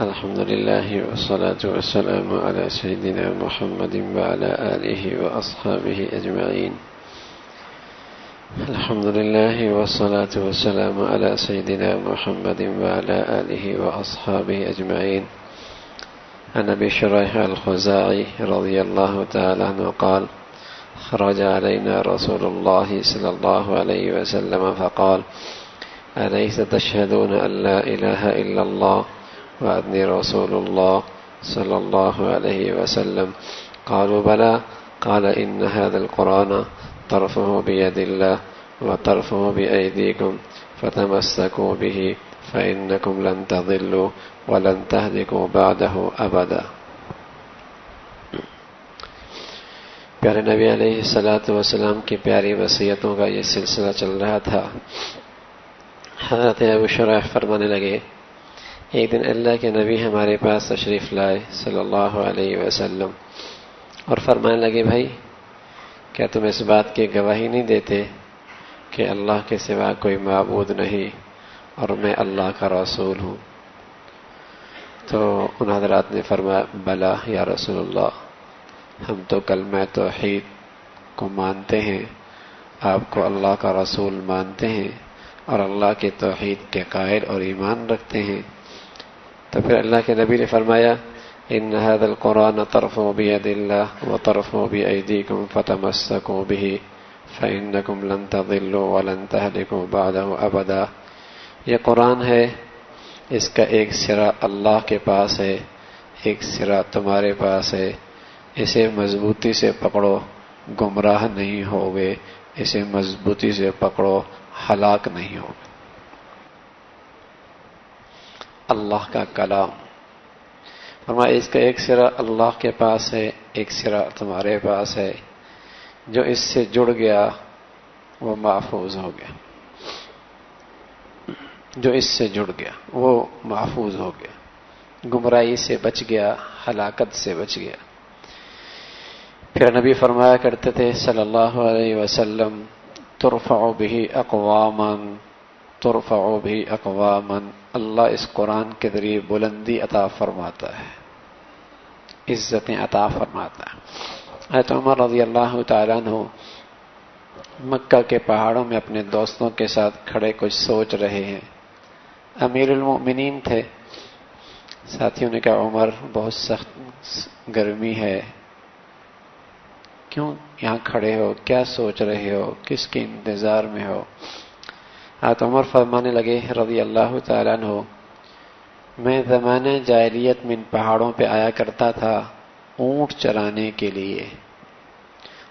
الحمد لله والصلاة والسلام على سيدنا محمد وعلى آله وأصحابه أجمعين. الحمد لله والصلاة والسلام على سيدنا محمد وعلى آله وأصحابه أجمعين. عن أبي شريح الخزاعي رضي الله تعالى عنه قال خرج علينا رسول الله صلى الله عليه وسلم فقال أليس تشهدون أن لا إله إلا الله؟ وأدني رسول الله صلى الله عليه وسلم. قالوا بلى. قال إن هذا القرآن طرفه بيد الله وطرفه بأيديكم. فتمسكوا به فإنكم لن تضلوا ولن تهلكوا بعده أبدا. پیارے نبی علیہ السلاۃ وسلام کی پیاری وصیتوں کا یہ سلسلہ چل رہا تھا۔ حضرت ابو شرح فرمانے لگے ایک دن اللہ کے نبی ہمارے پاس تشریف لائے صلی اللہ علیہ وسلم اور فرمانے لگے، بھائی، کیا تم اس بات کی گواہی نہیں دیتے کہ اللہ کے سوا کوئی معبود نہیں اور میں اللہ کا رسول ہوں؟ تو ان حضرات نے فرمایا بلا یا رسول اللہ، ہم تو کلمہ توحید کو مانتے ہیں، آپ کو اللہ کا رسول مانتے ہیں اور اللہ کے توحید کے قائل اور ایمان رکھتے ہیں۔ تو پھر اللہ کے نبی نے فرمایا، ان هذا القرآن طرفوا بيد الله وطرفوا بأيديكم فتمسكوا به فإنكم لن تضلوا ولن تهلكوا بعده أبدا. یہ قرآن ہے، اس کا ایک سرا اللہ کے پاس ہے، ایک سرا تمہارے پاس ہے۔ اسے مضبوطی سے پکڑو، گمراہ نہیں ہوگے۔ اسے مضبوطی سے پکڑو، ہلاک نہیں ہوگے۔ اللہ کا کلام۔ فرمایا، اس کا ایک سرا اللہ کے پاس ہے، ایک سرا تمہارے پاس ہے۔ جو اس سے جڑ گیا، وہ محفوظ ہو گیا۔ جو اس سے جڑ گیا، وہ محفوظ ہو گیا۔ گمراہی سے بچ گیا، ہلاکت سے بچ گیا۔ پھر نبی فرمایا کرتے تھے، صلی اللہ علیہ وسلم، ترفع بھی اقوامن ترفع بھی اقوامن اللہ اس قرآن کے ذریعے بلندی عطا فرماتا ہے عزتیں عطا فرماتا ہے۔ حضرت عمر رضی اللہ تعالیٰ عنہ مکہ کے پہاڑوں میں اپنے دوستوں کے ساتھ کھڑے کچھ سوچ رہے ہیں۔ امیر المؤمنین تھے۔ ساتھیوں نے کہا، عمر بہت سخت گرمی ہے۔ کیوں یہاں کھڑے ہو؟ کیا سوچ رہے ہو؟ کس کے انتظار میں ہو؟ آت عمر فرمانے لگے، رضی اللہ تعالیٰ عنہ، میں زمانہ جاہلیت میں ان پہاڑوں پہ آیا کرتا تھا اونٹ چرانے کے لیے۔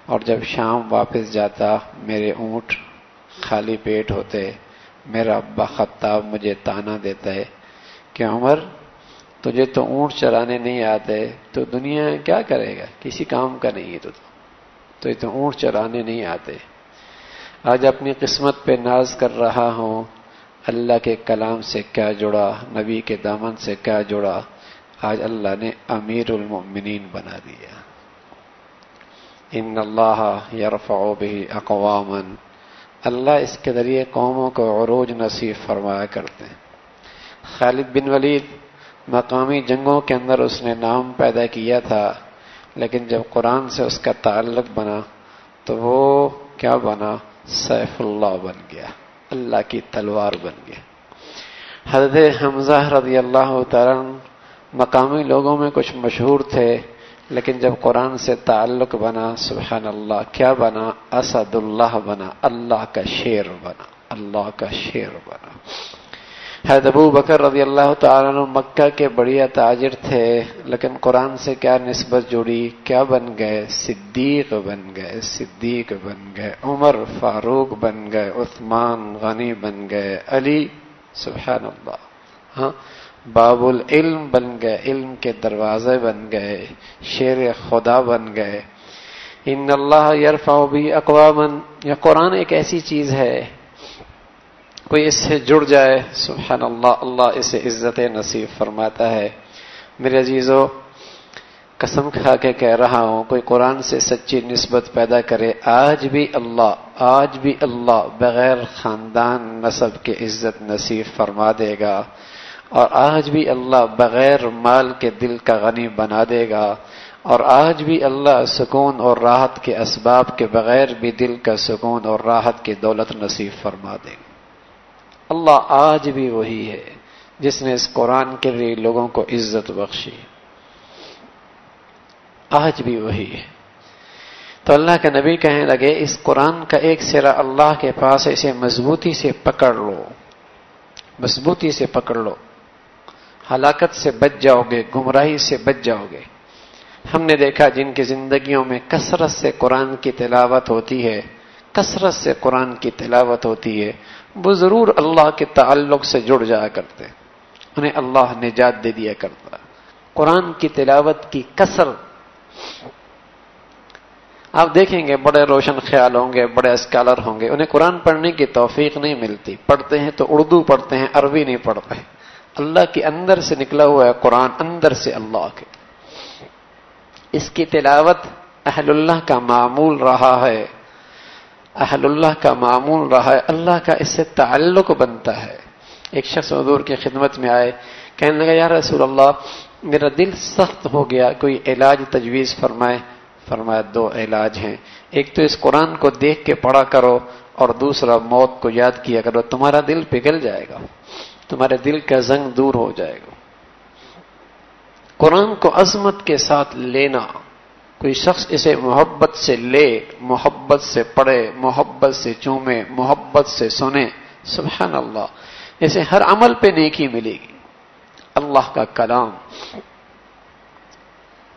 اور جب شام واپس جاتا، میرے اونٹ خالی پیٹ ہوتے، میرا ابا خطاب مجھے تانا دیتا ہے کہ عمر، تجھے تو اونٹ چرانے نہیں آتے، تو دنیا کیا کرے گا؟ کسی کام کا نہیں ہے تو تو۔ یہ تو اونٹ چرانے نہیں آتے۔ آج اپنی قسمت پہ ناز کر رہا ہوں۔ اللہ کے کلام سے کیا جڑا، نبی کے دامن سے کیا جڑا۔ آج اللہ نے امیر المؤمنین بنا دیا۔ ان اللہ یرفع به اقواما۔ اللہ اس کے ذریعے قوموں کو عروج نصیب فرمایا کرتے ہیں۔ خالد بن ولید مقامی جنگوں کے اندر اس نے نام پیدا کیا تھا، لیکن جب قرآن سے اس کا تعلق بنا تو وہ کیا بنا؟ سیف اللہ بن گیا، اللہ کی تلوار بن گیا۔ حضرت حمزہ رضی اللہ تعالیٰ مقامی لوگوں میں کچھ مشہور تھے، لیکن جب قرآن سے تعلق بنا، سبحان اللہ، کیا بنا؟ اسد اللہ بنا، اللہ کا شیر بنا، اللہ کا شیر بنا۔ حید ابو بکر رضی اللہ تعالیٰ مکہ کے بڑھیا تاجر تھے، لیکن قرآن سے کیا نسبت جڑی؟ کیا بن گئے؟ صدیق بن گئے، صدیق بن گئے، عمر فاروق بن گئے، عثمان غنی بن گئے، علی سبحان اللہ ہاں باب العلم بن گئے، علم کے دروازے بن گئے، شیر خدا بن گئے۔ ان اللہ یرفع بھی اقوامن یا قرآن ایک ایسی چیز ہے کوئی اس سے جڑ جائے سبحان اللہ اللہ اسے عزت نصیب فرماتا ہے۔ میرے عزیزو، قسم کھا کے کہہ رہا ہوں، کوئی قرآن سے سچی نسبت پیدا کرے، آج بھی اللہ، آج بھی اللہ بغیر خاندان نصب کے عزت نصیب فرما دے گا۔ اور آج بھی اللہ بغیر مال کے دل کا غنی بنا دے گا۔ اور آج بھی اللہ سکون اور راحت کے اسباب کے بغیر بھی دل کا سکون اور راحت کی دولت نصیب فرما دے۔ گا اللہ آج بھی وہی ہے جس نے اس قرآن کے لیے لوگوں کو عزت بخشی۔ آج بھی وہی ہے۔ تو اللہ کے نبی کہنے لگے، اس قرآن کا ایک سرا اللہ کے پاس اسے مضبوطی سے پکڑ لو۔ مضبوطی سے پکڑ لو۔ ہلاکت سے بچ جاؤ گے، گمراہی سے بچ جاؤ گے۔ ہم نے دیکھا جن کی زندگیوں میں کثرت سے قرآن کی تلاوت ہوتی ہے، کثرت سے قرآن کی تلاوت ہوتی ہے۔ وہ ضرور اللہ کے تعلق سے جڑ جایا کرتے انہیں اللہ نجات دے دیا کرتا قرآن کی تلاوت کی کثر۔ آپ دیکھیں گے بڑے روشن خیال ہوں گے، بڑے اسکالر ہوں گے۔ انہیں قرآن پڑھنے کی توفیق نہیں ملتی۔ پڑھتے ہیں تو اردو پڑھتے ہیں، عربی نہیں پڑھتے۔ اللہ کے اندر سے نکلا ہوا ہے قرآن، اندر سے اللہ کے۔ اس کی تلاوت اہل اللہ کا معمول رہا ہے۔ اہل اللہ کا معمول رہا ہے، اللہ کا اس سے تعلق بنتا ہے۔ ایک شخص حضور کی خدمت میں آئے، کہنے لگا، یا رسول اللہ، میرا دل سخت ہو گیا، کوئی علاج تجویز فرمائے۔ فرمایا، دو علاج ہیں۔ ایک تو اس قرآن کو دیکھ کے پڑھا کرو، اور دوسرا موت کو یاد کیا کرو، تمہارا دل پگھل جائے گا، تمہارے دل کا زنگ دور ہو جائے گا۔ قرآن کو عظمت کے ساتھ لینا کوئی شخص اسے محبت سے لے، محبت سے پڑھے، محبت سے چومے، محبت سے سنے، سبحان اللہ، اسے ہر عمل پہ نیکی ملے گی۔ اللہ کا کلام۔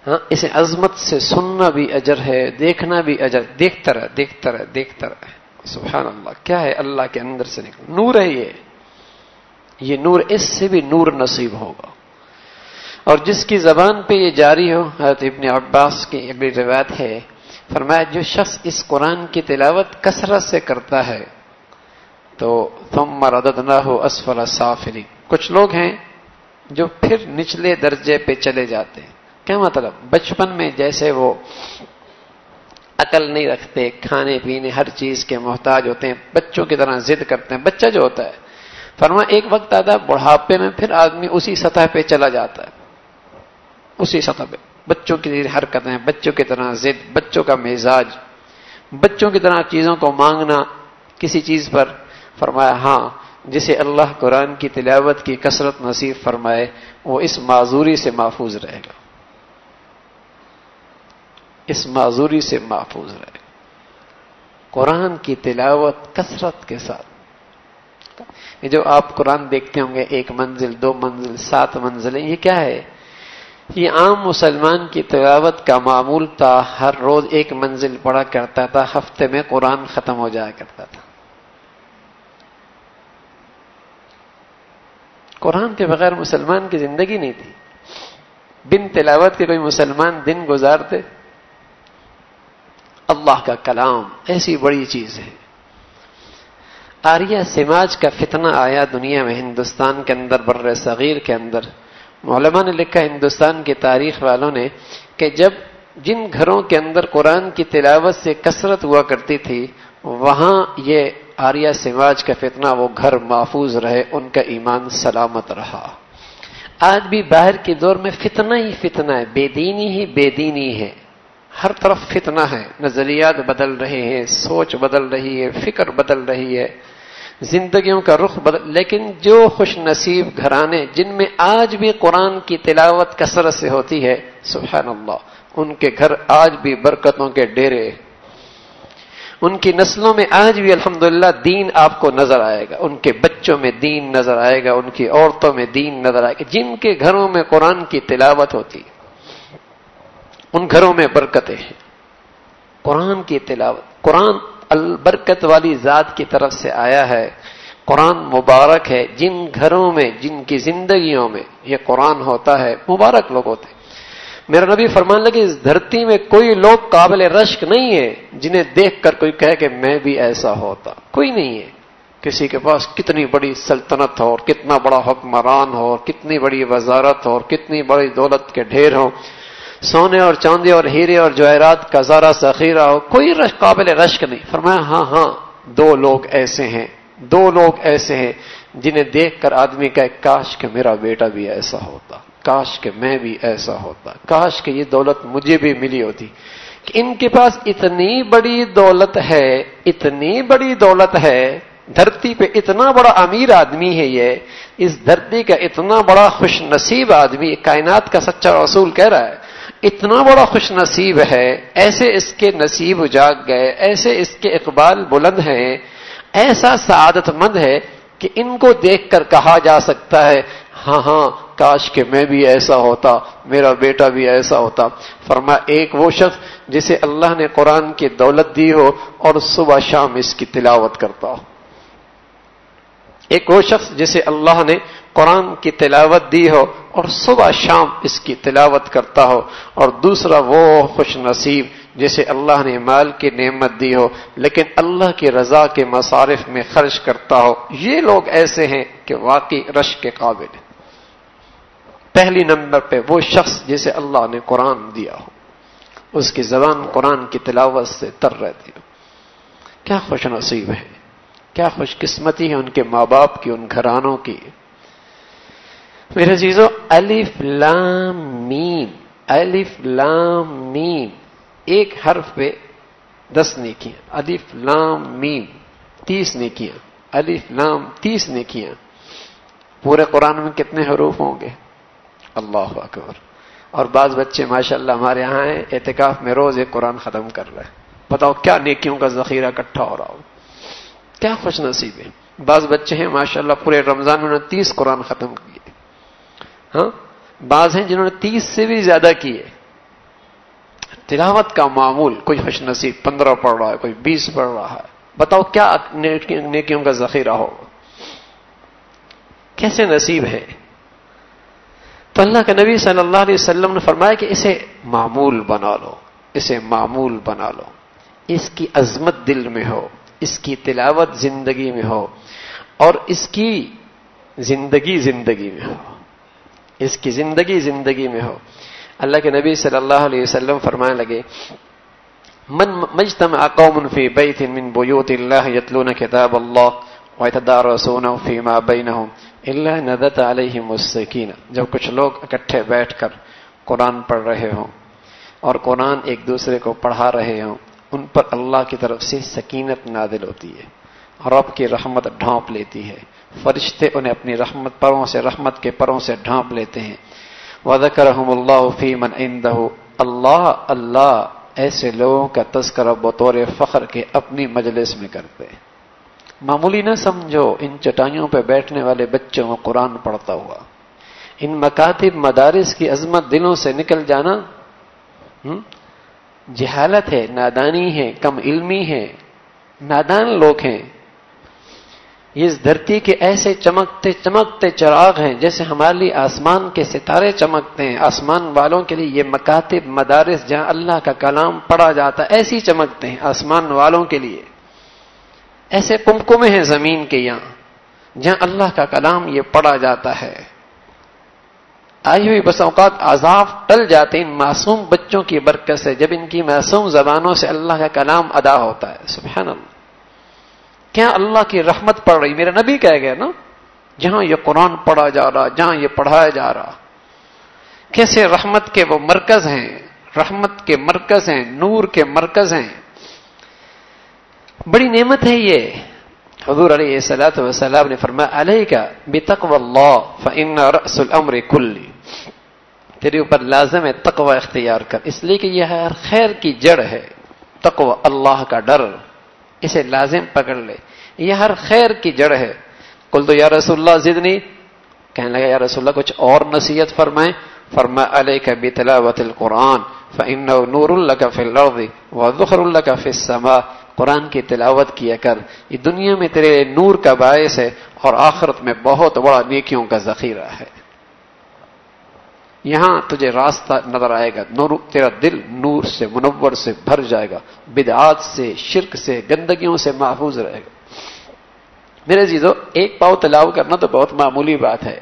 ہاں اسے عظمت سے سننا بھی اجر ہے، دیکھنا بھی اجر، دیکھتا رہ دیکھتا رہ دیکھتا رہ سبحان اللہ، کیا ہے اللہ کے اندر سے نکل نور ہے یہ۔ یہ نور اس سے بھی نور نصیب ہوگا۔ اور جس کی زبان پہ یہ جاری ہو، حضرت ابن عباس کی اگلی روایت ہے، فرمایا جو شخص اس قرآن کی تلاوت کثرت سے کرتا ہے، تو تم مردد نہ ہو اسفل سافری کچھ لوگ ہیں جو پھر نچلے درجے پہ چلے جاتے ہیں۔ کیا مطلب؟ بچپن میں جیسے وہ عقل نہیں رکھتے، کھانے پینے ہر چیز کے محتاج ہوتے ہیں، بچوں کی طرح ضد کرتے ہیں، بچہ جو ہوتا ہے فرما ایک وقت آتا ہے بڑھاپے میں پھر آدمی اسی سطح پہ چلا جاتا ہے۔ اسی سطح پہ۔ بچوں کی حرکتیں، بچوں کی طرح ضد، بچوں کا مزاج، بچوں کی طرح چیزوں کو مانگنا، کسی چیز پر فرمایا ہاں جسے اللہ قرآن کی تلاوت کی کثرت نصیب فرمائے، وہ اس معذوری سے محفوظ رہے گا۔ اس معذوری سے محفوظ رہے گا۔ قرآن کی تلاوت کثرت کے ساتھ۔ یہ جو آپ قرآن دیکھتے ہوں گے، ایک منزل، دو منزل، سات منزلیں، یہ کیا ہے؟ یہ عام مسلمان کی تلاوت کا معمول تھا، ہر روز ایک منزل پڑا کرتا تھا، ہفتے میں قرآن ختم ہو جایا کرتا تھا۔ قرآن کے بغیر مسلمان کی زندگی نہیں تھی۔ بن تلاوت کے کوئی مسلمان دن گزارتے، اللہ کا کلام ایسی بڑی چیز ہے۔ آریہ سماج کا فتنہ آیا دنیا میں، ہندوستان کے اندر بر صغیر کے اندر۔ علماء نے لکھا ہندوستان کی تاریخ والوں نے کہ جب جن گھروں کے اندر قرآن کی تلاوت سے کثرت ہوا کرتی تھی، وہاں یہ آریہ سماج کا فتنہ، وہ گھر محفوظ رہے، ان کا ایمان سلامت رہا۔ آج بھی باہر کے دور میں فتنہ ہی فتنہ ہے، بے دینی ہی بے دینی ہے۔ ہر طرف فتنہ ہے، نظریات بدل رہے ہیں، سوچ بدل رہی ہے، فکر بدل رہی ہے۔ زندگیوں کا رخ بدل لیکن جو خوش نصیب گھرانے جن میں آج بھی قرآن کی تلاوت کثرت سے ہوتی ہے، سبحان اللہ، ان کے گھر آج بھی برکتوں کے ڈیرے، ان کی نسلوں میں آج بھی الحمدللہ دین آپ کو نظر آئے گا، ان کے بچوں میں دین نظر آئے گا، ان کی عورتوں میں دین نظر آئے گا، جن کے گھروں میں قرآن کی تلاوت ہوتی، ان گھروں میں برکتیں ہیں، قرآن کی تلاوت، قرآن البرکت والی ذات کی طرف سے آیا ہے۔ قرآن مبارک ہے۔ جن گھروں میں، جن کی زندگیوں میں یہ قرآن ہوتا ہے، مبارک لوگ ہوتے میرا نبی فرمان لگے، اس دھرتی میں کوئی لوگ قابل رشک نہیں ہے جنہیں دیکھ کر کوئی کہے کہ میں بھی ایسا ہوتا۔ کوئی نہیں ہے۔ کسی کے پاس کتنی بڑی سلطنت ہو اور کتنا بڑا حکمران ہو اور کتنی بڑی وزارت ہو اور کتنی بڑی دولت کے ڈھیر ہوں سونے اور چاندی اور ہیرے اور جواہرات کا زارا ذخیرہ ہو، کوئی قابل رشک نہیں۔ فرمایا ہاں ہاں دو لوگ ایسے ہیں، دو لوگ ایسے ہیں جنہیں دیکھ کر آدمی کا کاش کہ میرا بیٹا بھی ایسا ہوتا، کاش کہ میں بھی ایسا ہوتا، کاش کہ یہ دولت مجھے بھی ملی ہوتی۔ کہ ان کے پاس اتنی بڑی دولت ہے، اتنی بڑی دولت ہے، دھرتی پہ اتنا بڑا امیر آدمی ہے یہ، اس دھرتی کا اتنا بڑا خوش نصیب آدمی، کائنات کا سچا رسول کہہ رہا ہے۔ اتنا بڑا خوش نصیب ہے، ایسے اس کے نصیب اجاگ گئے، ایسے اس کے اقبال بلند ہیں، ایسا سعادت مند ہے کہ ان کو دیکھ کر کہا جا سکتا ہے ہاں ہاں کاش کہ میں بھی ایسا ہوتا، میرا بیٹا بھی ایسا ہوتا۔ فرما ایک وہ شخص جسے اللہ نے قرآن کی دولت دی ہو اور صبح شام اس کی تلاوت کرتا ہو۔ ایک وہ شخص جسے اللہ نے قرآن کی تلاوت دی ہو اور صبح شام اس کی تلاوت کرتا ہو اور دوسرا وہ خوش نصیب جسے اللہ نے مال کی نعمت دی ہو لیکن اللہ کی رضا کے مصارف میں خرچ کرتا ہو۔ یہ لوگ ایسے ہیں کہ واقعی رش کے قابل ہیں۔ پہلی نمبر پہ وہ شخص جسے اللہ نے قرآن دیا ہو۔ اس کی زبان قرآن کی تلاوت سے تر رہتی ہو۔ کیا خوش نصیب ہے۔ کیا خوش قسمتی ہے ان کے ماں باپ کی، ان گھرانوں کی۔ میرے چیزوں الف لام میم، الف لام میم، ایک حرف پہ دس نیکیاں، الف لام میم، تیس نیکیاں، الف لام تیس نیکیاں۔ پورے قرآن میں کتنے حروف ہوں گے؟ اللہ اکبر۔ اور بعض بچے ماشاءاللہ ہمارے یہاں ہیں، اعتکاف میں روز ایک قرآن ختم کر رہے ہیں۔ بتاؤ کیا نیکیوں کا ذخیرہ اکٹھا ہو رہا ہو؟ کیا خوش نصیب ہے بعض بچے ہیں ماشاءاللہ پورے رمضان میں نے تیس قرآن ختم کیے۔ ہاں؟ بعض ہیں جنہوں نے تیس سے بھی زیادہ کیے۔ تلاوت کا معمول، کوئی خوش نصیب پندرہ پڑھ رہا ہے، کوئی بیس پڑھ رہا ہے۔ بتاؤ کیا نیکیوں کا ذخیرہ ہوگا؟ کیسے نصیب ہے تو اللہ کے نبی صلی اللہ علیہ وسلم نے فرمایا کہ اسے معمول بنا لو، اسے معمول بنا لو۔ اس کی عظمت دل میں ہو، اس کی تلاوت زندگی میں ہو، اور اس کی زندگی زندگی میں ہو۔ اس کی زندگی زندگی میں ہو۔ اللہ کے نبی صلی اللہ علیہ وسلم فرمانے لگے، من مجتمع قوم فی بیت من بیوت اللہ یتلون کتاب اللہ ویتدارسونه فیما بینهم اللہ ندت علیہ مستقین جب کچھ لوگ اکٹھے بیٹھ کر قرآن پڑھ رہے ہوں اور قرآن ایک دوسرے کو پڑھا رہے ہوں، ان پر اللہ کی طرف سے سکینت نادل ہوتی ہے رب کی رحمت ڈھانپ لیتی ہے۔ فرشتے انہیں اپنی رحمت پروں سے رحمت کے پروں سے ڈھانپ لیتے ہیں۔ وَذَكَرَهُمُ اللَّهُ فِي مَنْ عِنْدَهُ۔ اللہ اللہ ایسے لوگوں کا تذکرہ بطور فخر کے اپنی مجلس میں کرتے ہیں۔ معمولی نہ سمجھو، ان چٹائیوں پہ بیٹھنے والے بچوں کو قرآن پڑھتا ہوا۔ ان مکاتب مدارس کی عظمت دلوں سے نکل جانا جہالت ہے، نادانی ہے، کم علمی ہے، نادان لوگ ہیں۔ یہ اس دھرتی کے ایسے چمکتے چمکتے چراغ ہیں جیسے ہمارے لیے آسمان کے ستارے چمکتے ہیں۔ آسمان والوں کے لیے یہ مکاتب مدارس جہاں اللہ کا کلام پڑھا جاتا ہے ایسی چمکتے ہیں آسمان والوں کے لیے۔ ایسے کمکمے ہیں زمین کے یہاں جہاں اللہ کا کلام یہ پڑھا جاتا ہے۔ آئی ہوئی بس اوقات عذاب ٹل جاتے ان معصوم بچوں کی برکت سے، جب ان کی معصوم زبانوں سے اللہ کا کلام ادا ہوتا ہے۔ سبحان اللہ۔ کیا اللہ کی رحمت پڑھ رہی؟ میرا نبی کہہ گیا نا، جہاں یہ قرآن پڑھا جا رہا، جہاں یہ پڑھایا جا رہا۔ کیسے رحمت کے وہ مرکز ہیں؟ رحمت کے مرکز ہیں، نور کے مرکز ہیں۔ بڑی نعمت ہے یہ۔ حضور علیہ سلاۃ وسلام نے فرمایا علیہ کا بے تقو اللہ فن رس العمر کلی. تیرے اوپر لازم ہے تقوی اختیار کر، اس لیے کہ یہ ہر خیر کی جڑ ہے، تقوی اللہ کا ڈر۔ اسے لازم پکڑ لے۔ یہ ہر خیر کی جڑ ہے۔ کل تو یا رسول اللہ، زدنی۔ کہنے لگا، یا رسول اللہ، کچھ اور نصیحت فرمائیں۔ فرما علیہ کا بے تلاوت القرآن فن نور اللہ کا فی الارض وذخر اللہ کا فی السماء۔ قرآن کی تلاوت کیا کر۔ یہ دنیا میں تیرے نور کا باعث ہے اور آخرت میں بہت بڑا نیکیوں کا ذخیرہ ہے۔ یہاں تجھے راستہ نظر آئے گا، نور، تیرا دل نور سے، منور سے بھر جائے گا، بدعات سے، شرک سے، گندگیوں سے محفوظ رہے گا۔ میرے جیزو ایک پاؤ تلاوت کرنا تو بہت معمولی بات ہے۔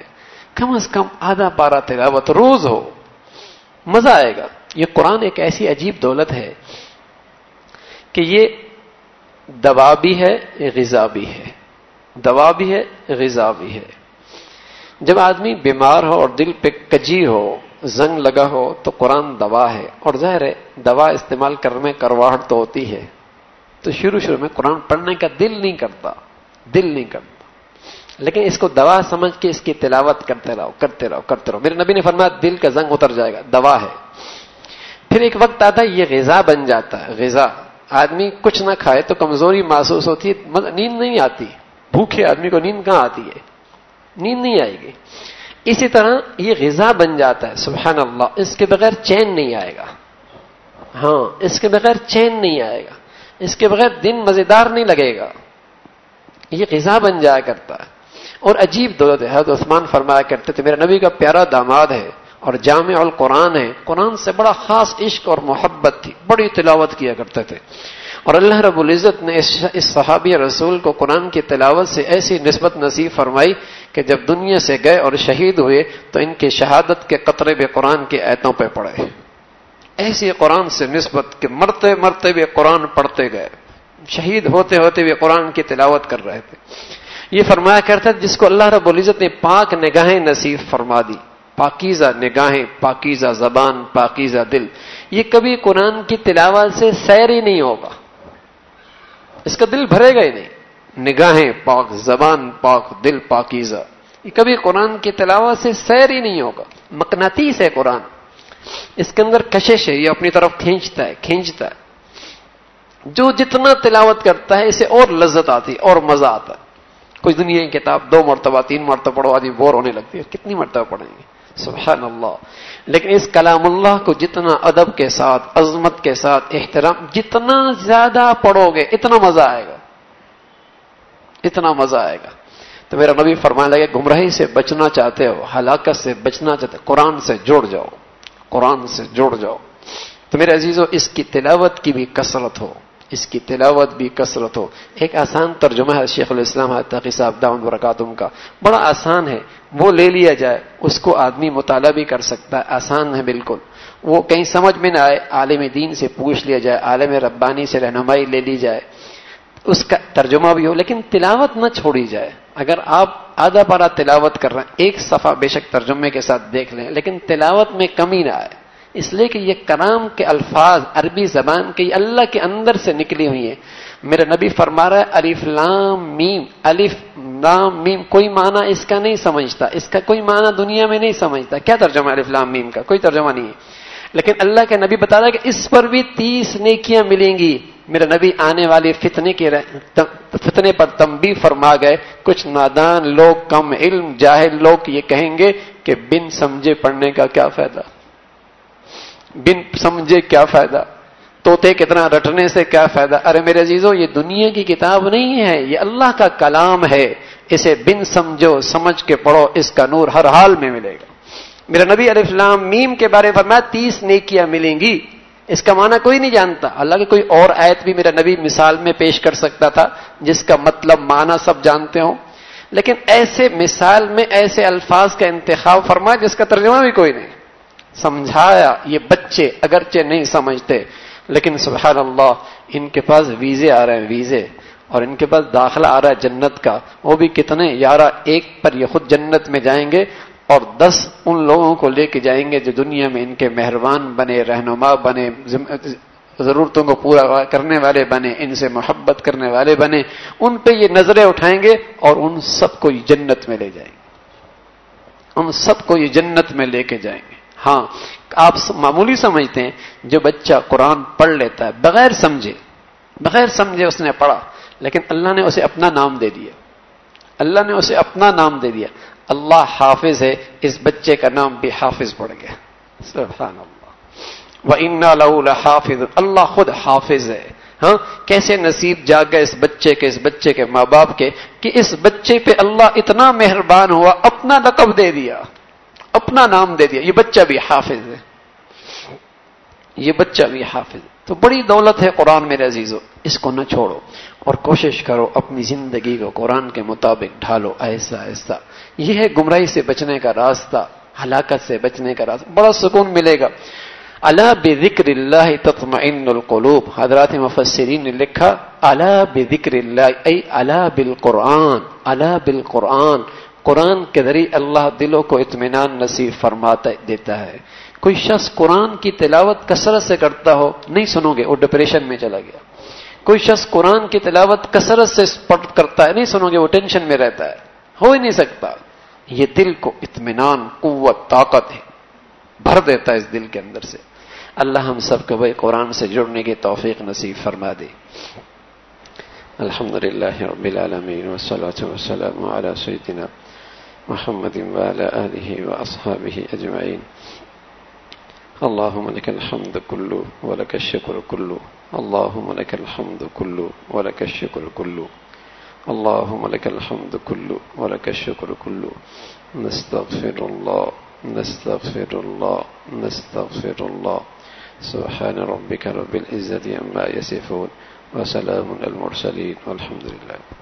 کم از کم آدھا پارا تلاوت روز ہو، مزہ آئے گا۔ یہ قرآن ایک ایسی عجیب دولت ہے کہ یہ دوا بھی ہے، غذا بھی ہے۔ دوا بھی ہے، غذا بھی ہے۔ جب آدمی بیمار ہو اور دل پہ کجی ہو، زنگ لگا ہو، تو قرآن دوا ہے۔ اور ظاہر ہے، دوا استعمال کرنے میں کرواہٹ تو ہوتی ہے۔ تو شروع شروع میں قرآن پڑھنے کا دل نہیں کرتا۔ دل نہیں کرتا۔ لیکن اس کو دوا سمجھ کے اس کی تلاوت کرتے رہو کرتے رہو کرتے رہو۔ میرے نبی نے فرمایا، دل کا زنگ اتر جائے گا، دوا ہے۔ پھر ایک وقت آتا ہے، یہ غذا بن جاتا ہے، غذا۔ آدمی کچھ نہ کھائے تو کمزوری محسوس ہوتی ہے نیند نہیں آتی۔ بھوکے آدمی کو نیند کہاں آتی ہے؟ نیند نہیں آئے گی۔ اسی طرح یہ غذا بن جاتا ہے، سبحان اللہ، اس کے بغیر چین نہیں آئے گا۔ ہاں اس کے بغیر چین نہیں آئے گا۔ اس کے بغیر دن مزیدار نہیں لگے گا۔ یہ غذا بن جایا کرتا ہے۔ اور عجیب دولت ہے۔ حضرت عثمان فرمایا کرتے تھے، میرے نبی کا پیارا داماد ہے اور جامع القرآن ہے۔ قرآن سے بڑا خاص عشق اور محبت تھی، بڑی تلاوت کیا کرتے تھے۔ اور اللہ رب العزت نے اس صحابی رسول کو قرآن کی تلاوت سے ایسی نسبت نصیب فرمائی کہ جب دنیا سے گئے اور شہید ہوئے تو ان کی شہادت کے قطرے بھی قرآن کی ایتوں پہ پڑے۔ ایسی قرآن سے نسبت کہ مرتے مرتے بھی قرآن پڑھتے گئے۔ شہید ہوتے ہوتے بھی قرآن کی تلاوت کر رہے تھے۔ یہ فرمایا کرتا جس کو اللہ رب العزت نے پاک نگاہیں نصیب فرما دی۔ پاکیزہ نگاہیں، پاکیزہ زبان، پاکیزہ دل۔ یہ کبھی قرآن کی تلاوت سے سیر ہی نہیں ہوگا۔ اس کا دل بھرے گا ہی نہیں۔ نگاہیں پاک، زبان پاک، دل پاکیزہ۔ یہ کبھی قرآن کی تلاوت سے سیر ہی نہیں ہوگا۔ مکناطیس ہے قرآن۔ اس کے اندر کشش ہے، یہ اپنی طرف کھینچتا ہے کھینچتا ہے۔ جو جتنا تلاوت کرتا ہے، اسے اور لذت آتی اور مزہ آتا ہے۔ کوئی دنیا کی کتاب، دو مرتبہ، تین مرتبہ پڑھو آدمی بور ہونے لگتی ہے۔ کتنی مرتبہ پڑھیں گے؟ سبحان اللہ۔ لیکن اس کلام اللہ کو جتنا ادب کے ساتھ، عظمت کے ساتھ، احترام، جتنا زیادہ پڑھو گے، اتنا مزہ آئے گا۔ اتنا مزہ آئے گا۔ تو میرا نبی فرمانے لگے، گمراہی سے بچنا چاہتے ہو، ہلاکت سے بچنا چاہتے ہو، قرآن سے جوڑ جاؤ۔ قرآن سے جوڑ جاؤ۔ تو میرے عزیزوں اس کی تلاوت کی بھی کثرت ہو۔ اس کی تلاوت بھی کثرت ہو۔ ایک آسان ترجمہ ہے شیخ الاسلام تقی صاحب داؤن برکاتم کا۔ بڑا آسان ہے۔ وہ لے لیا جائے۔ اس کو آدمی مطالعہ بھی کر سکتا ہے۔ آسان ہے بالکل۔ وہ کہیں سمجھ میں نہ آئے۔ عالم دین سے پوچھ لیا جائے۔ عالم ربانی سے رہنمائی لے لی جائے۔ اس کا ترجمہ بھی ہو، لیکن تلاوت نہ چھوڑی جائے۔ اگر آپ آدھا پارا تلاوت کر رہے ہیں، ایک صفحہ بے شک ترجمے کے ساتھ دیکھ لیں، لیکن تلاوت میں کمی نہ آئے۔ اس لیے کہ یہ کرام کے الفاظ عربی زبان کے اللہ کے اندر سے نکلی ہوئی ہیں۔ میرے نبی فرما رہا ہے، الف لام میم، الف لام میم، کوئی معنی اس کا نہیں سمجھتا، اس کا کوئی معنی دنیا میں نہیں سمجھتا۔ کیا ترجمہ الف لام میم کا؟ کوئی ترجمہ نہیں ہے۔ لیکن اللہ کے نبی بتا رہا ہے کہ اس پر بھی تیس نیکیاں ملیں گی۔ میرے نبی آنے والے فتنے کے فتنے پر تمبی فرما گئے۔ کچھ نادان لوگ، کم علم، جاہل لوگ یہ کہیں گے کہ بن سمجھے پڑھنے کا کیا فائدہ۔ بن سمجھے کیا فائدہ؟ توتے کتنا رٹنے سے کیا فائدہ؟ ارے میرے عزیزو، یہ دنیا کی کتاب نہیں ہے، یہ اللہ کا کلام ہے۔ اسے بن سمجھو، سمجھ کے پڑھو، اس کا نور ہر حال میں ملے گا۔ میرا نبی علیہ السلام میم کے بارے میں تیس نیکیاں ملیں گی۔ اس کا معنی کوئی نہیں جانتا۔ اللہ کی کوئی اور آیت بھی میرا نبی مثال میں پیش کر سکتا تھا، جس کا مطلب معنی سب جانتے ہوں۔ لیکن ایسے مثال میں، ایسے الفاظ کا انتخاب فرما جس کا ترجمہ بھی کوئی نہیں۔ سمجھایا یہ بچے اگرچہ نہیں سمجھتے، لیکن سبحان اللہ، ان کے پاس ویزے آ رہے ہیں، ویزے۔ اور ان کے پاس داخلہ آ رہا ہے جنت کا۔ وہ بھی کتنے؟ یارہ، ایک پر یہ خود جنت میں جائیں گے اور دس ان لوگوں کو لے کے جائیں گے جو دنیا میں ان کے مہربان بنے، رہنما بنے ضرورتوں کو پورا کرنے والے بنے، ان سے محبت کرنے والے بنے۔ ان پہ یہ نظریں اٹھائیں گے اور ان سب کو یہ جنت میں لے جائیں گے۔ ان سب کو یہ جنت میں لے کے جائیں گے۔ ہاں آپ معمولی سمجھتے ہیں، جو بچہ قرآن پڑھ لیتا ہے، بغیر سمجھے بغیر سمجھے اس نے پڑھا، لیکن اللہ نے اسے اپنا نام دے دیا۔ اللہ نے اسے اپنا نام دے دیا۔ اللہ حافظ ہے، اس بچے کا نام بھی حافظ پڑ گیا۔ سبحان اللہ۔ وہ ان حافظ اللہ خود حافظ ہے۔ ہاں کیسے نصیب جاگ گئے اس بچے کے، اس بچے کے ماں باپ کے، کہ اس بچے پہ اللہ اتنا مہربان ہوا، اپنا لقب دے دیا۔ اپنا نام دے دیا. یہ بچہ بھی حافظ ہے. یہ بچہ بھی حافظ تو بڑی دولت ہے قرآن میرے عزیزو. اس کو نہ چھوڑو. اور کوشش کرو اپنی زندگی کو قرآن کے مطابق ڈھالو. ایسا ایسا یہ ہے گمراہی سے بچنے کا راستہ. ہلاکت سے بچنے کا راستہ. بڑا سکون ملے گا. اللہ بے ذکر اللہ تطمئن القلوب. حضرات مفسرین نے لکھا اللہ بکر اللہ اے اللہ بال قرآن اللہ بال قرآن کے ذریعے اللہ دلوں کو اطمینان نصیب فرماتا دیتا ہے۔ کوئی شخص قرآن کی تلاوت کثرت سے کرتا ہو، نہیں سنو گے، وہ ڈپریشن میں چلا گیا۔ کوئی شخص قرآن کی تلاوت کثرت سے کرتا ہے، نہیں سنو گے، وہ ٹینشن میں رہتا ہے۔ ہو ہی نہیں سکتا۔ یہ دل کو اطمینان، قوت، طاقت ہے، بھر دیتا ہے اس دل کے اندر سے۔ اللہ ہم سب کو بھائی قرآن سے جڑنے کی توفیق نصیب فرما دے۔ الحمد للہ رب العالمین، والصلاة والسلام على سیدنا محمد وعلى آله وأصحابه أجمعين. اللهم لك الحمد كله ولك الشكر كله. اللهم لك الحمد كله ولك الشكر كله. اللهم لك الحمد كله ولك الشكر كله. نستغفر الله نستغفر الله نستغفر الله. سبحان ربك رب العزة عما يصفون وسلام المرسلين والحمد لله.